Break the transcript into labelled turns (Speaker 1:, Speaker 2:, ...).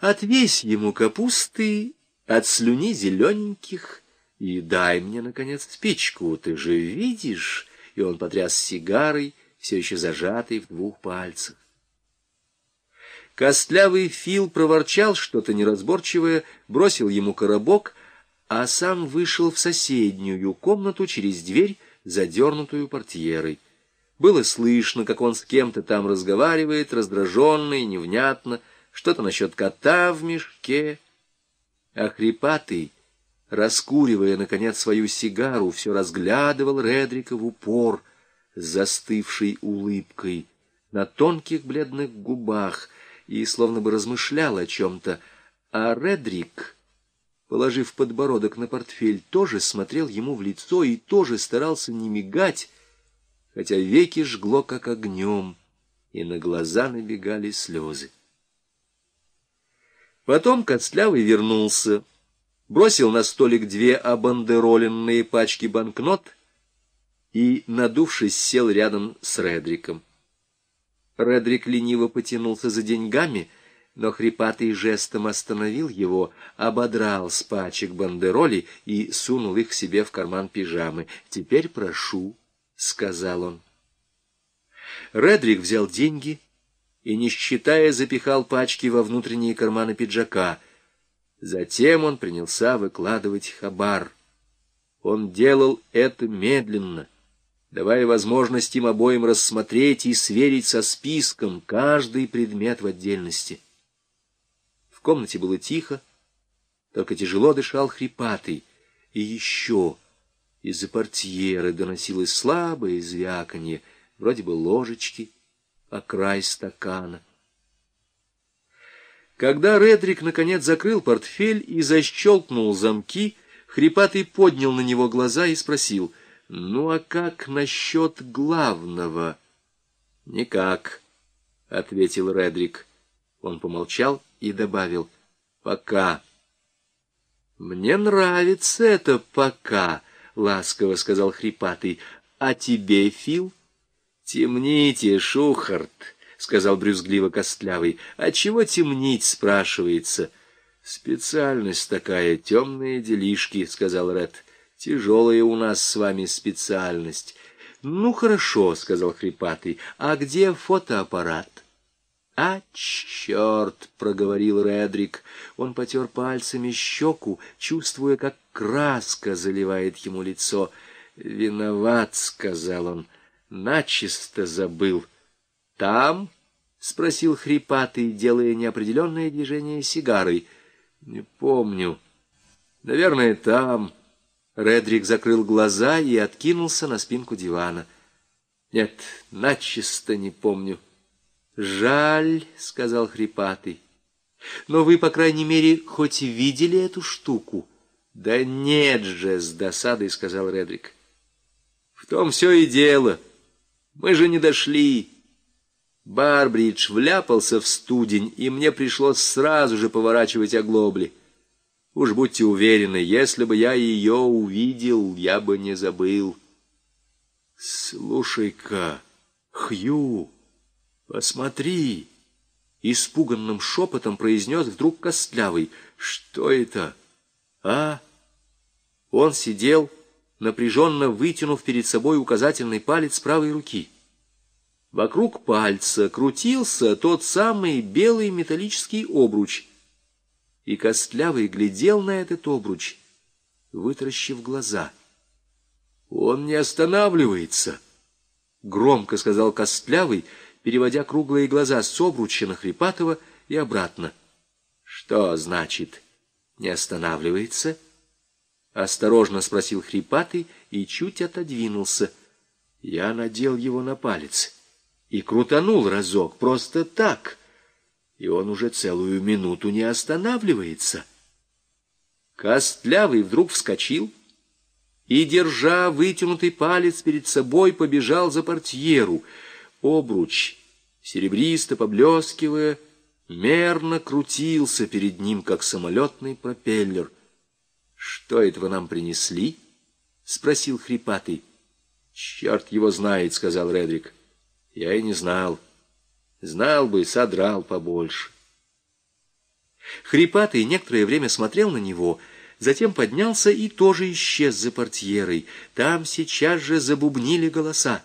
Speaker 1: Отвесь ему капусты, от слюни зелененьких, и дай мне, наконец, спичку, ты же видишь. И он потряс сигарой, все еще зажатой в двух пальцах. Костлявый Фил проворчал что-то неразборчивое, бросил ему коробок, а сам вышел в соседнюю комнату через дверь, задернутую портьерой. Было слышно, как он с кем-то там разговаривает, раздраженно и невнятно, что-то насчет кота в мешке. А хрипатый, раскуривая, наконец, свою сигару, все разглядывал Редрика в упор, с застывшей улыбкой на тонких бледных губах и словно бы размышлял о чем-то, а Редрик, положив подбородок на портфель, тоже смотрел ему в лицо и тоже старался не мигать, хотя веки жгло как огнем, и на глаза набегали слезы. Потом Костлявый вернулся, бросил на столик две обандероленные пачки банкнот и, надувшись, сел рядом с Редриком. Редрик лениво потянулся за деньгами, но хрипатый жестом остановил его, ободрал с пачек бандероли и сунул их себе в карман пижамы. «Теперь прошу», — сказал он. Редрик взял деньги и, не считая, запихал пачки во внутренние карманы пиджака. Затем он принялся выкладывать хабар. Он делал это медленно, давая возможность им обоим рассмотреть и сверить со списком каждый предмет в отдельности. В комнате было тихо, только тяжело дышал хрипатый, и еще из-за портьеры доносилось слабое звяканье, вроде бы ложечки, о край стакана. Когда Редрик наконец закрыл портфель и защелкнул замки, хрипатый поднял на него глаза и спросил, «Ну а как насчет главного?» «Никак», — ответил Редрик. Он помолчал и добавил, «Пока». «Мне нравится это «пока», — ласково сказал хрипатый. «А тебе, Фил?» «Темните, Шухарт», — сказал брюзгливо Костлявый. «А чего темнить?» — спрашивается. «Специальность такая, темные делишки», — сказал Ред. «Тяжелая у нас с вами специальность». «Ну, хорошо», — сказал Хрипатый. «А где фотоаппарат?» «А, черт!» — проговорил Редрик. Он потер пальцами щеку, чувствуя, как краска заливает ему лицо. «Виноват», — сказал он начисто забыл. Там? — спросил хрипатый, делая неопределенное движение сигарой. — Не помню. Наверное, там. Редрик закрыл глаза и откинулся на спинку дивана. — Нет, начисто не помню. — Жаль, — сказал хрипатый. — Но вы, по крайней мере, хоть видели эту штуку? — Да нет же, — с досадой сказал Редрик. — В том все и дело. — мы же не дошли. Барбридж вляпался в студень, и мне пришлось сразу же поворачивать оглобли. Уж будьте уверены, если бы я ее увидел, я бы не забыл. Слушай-ка, Хью, посмотри, испуганным шепотом произнес вдруг Костлявый. Что это? А? Он сидел напряженно вытянув перед собой указательный палец правой руки. Вокруг пальца крутился тот самый белый металлический обруч, и Костлявый глядел на этот обруч, вытаращив глаза. «Он не останавливается!» — громко сказал Костлявый, переводя круглые глаза с обруча на Хрипатова и обратно. «Что значит «не останавливается»?» — осторожно спросил хрипатый и чуть отодвинулся. Я надел его на палец и крутанул разок, просто так, и он уже целую минуту не останавливается. Костлявый вдруг вскочил и, держа вытянутый палец перед собой, побежал за портьеру. Обруч, серебристо поблескивая, мерно крутился перед ним, как самолетный пропеллер — «Что это вы нам принесли?» — спросил хрипатый. «Черт его знает», — сказал Редрик. «Я и не знал. Знал бы, содрал побольше». Хрипатый некоторое время смотрел на него, затем поднялся и тоже исчез за портьерой. Там сейчас же забубнили голоса.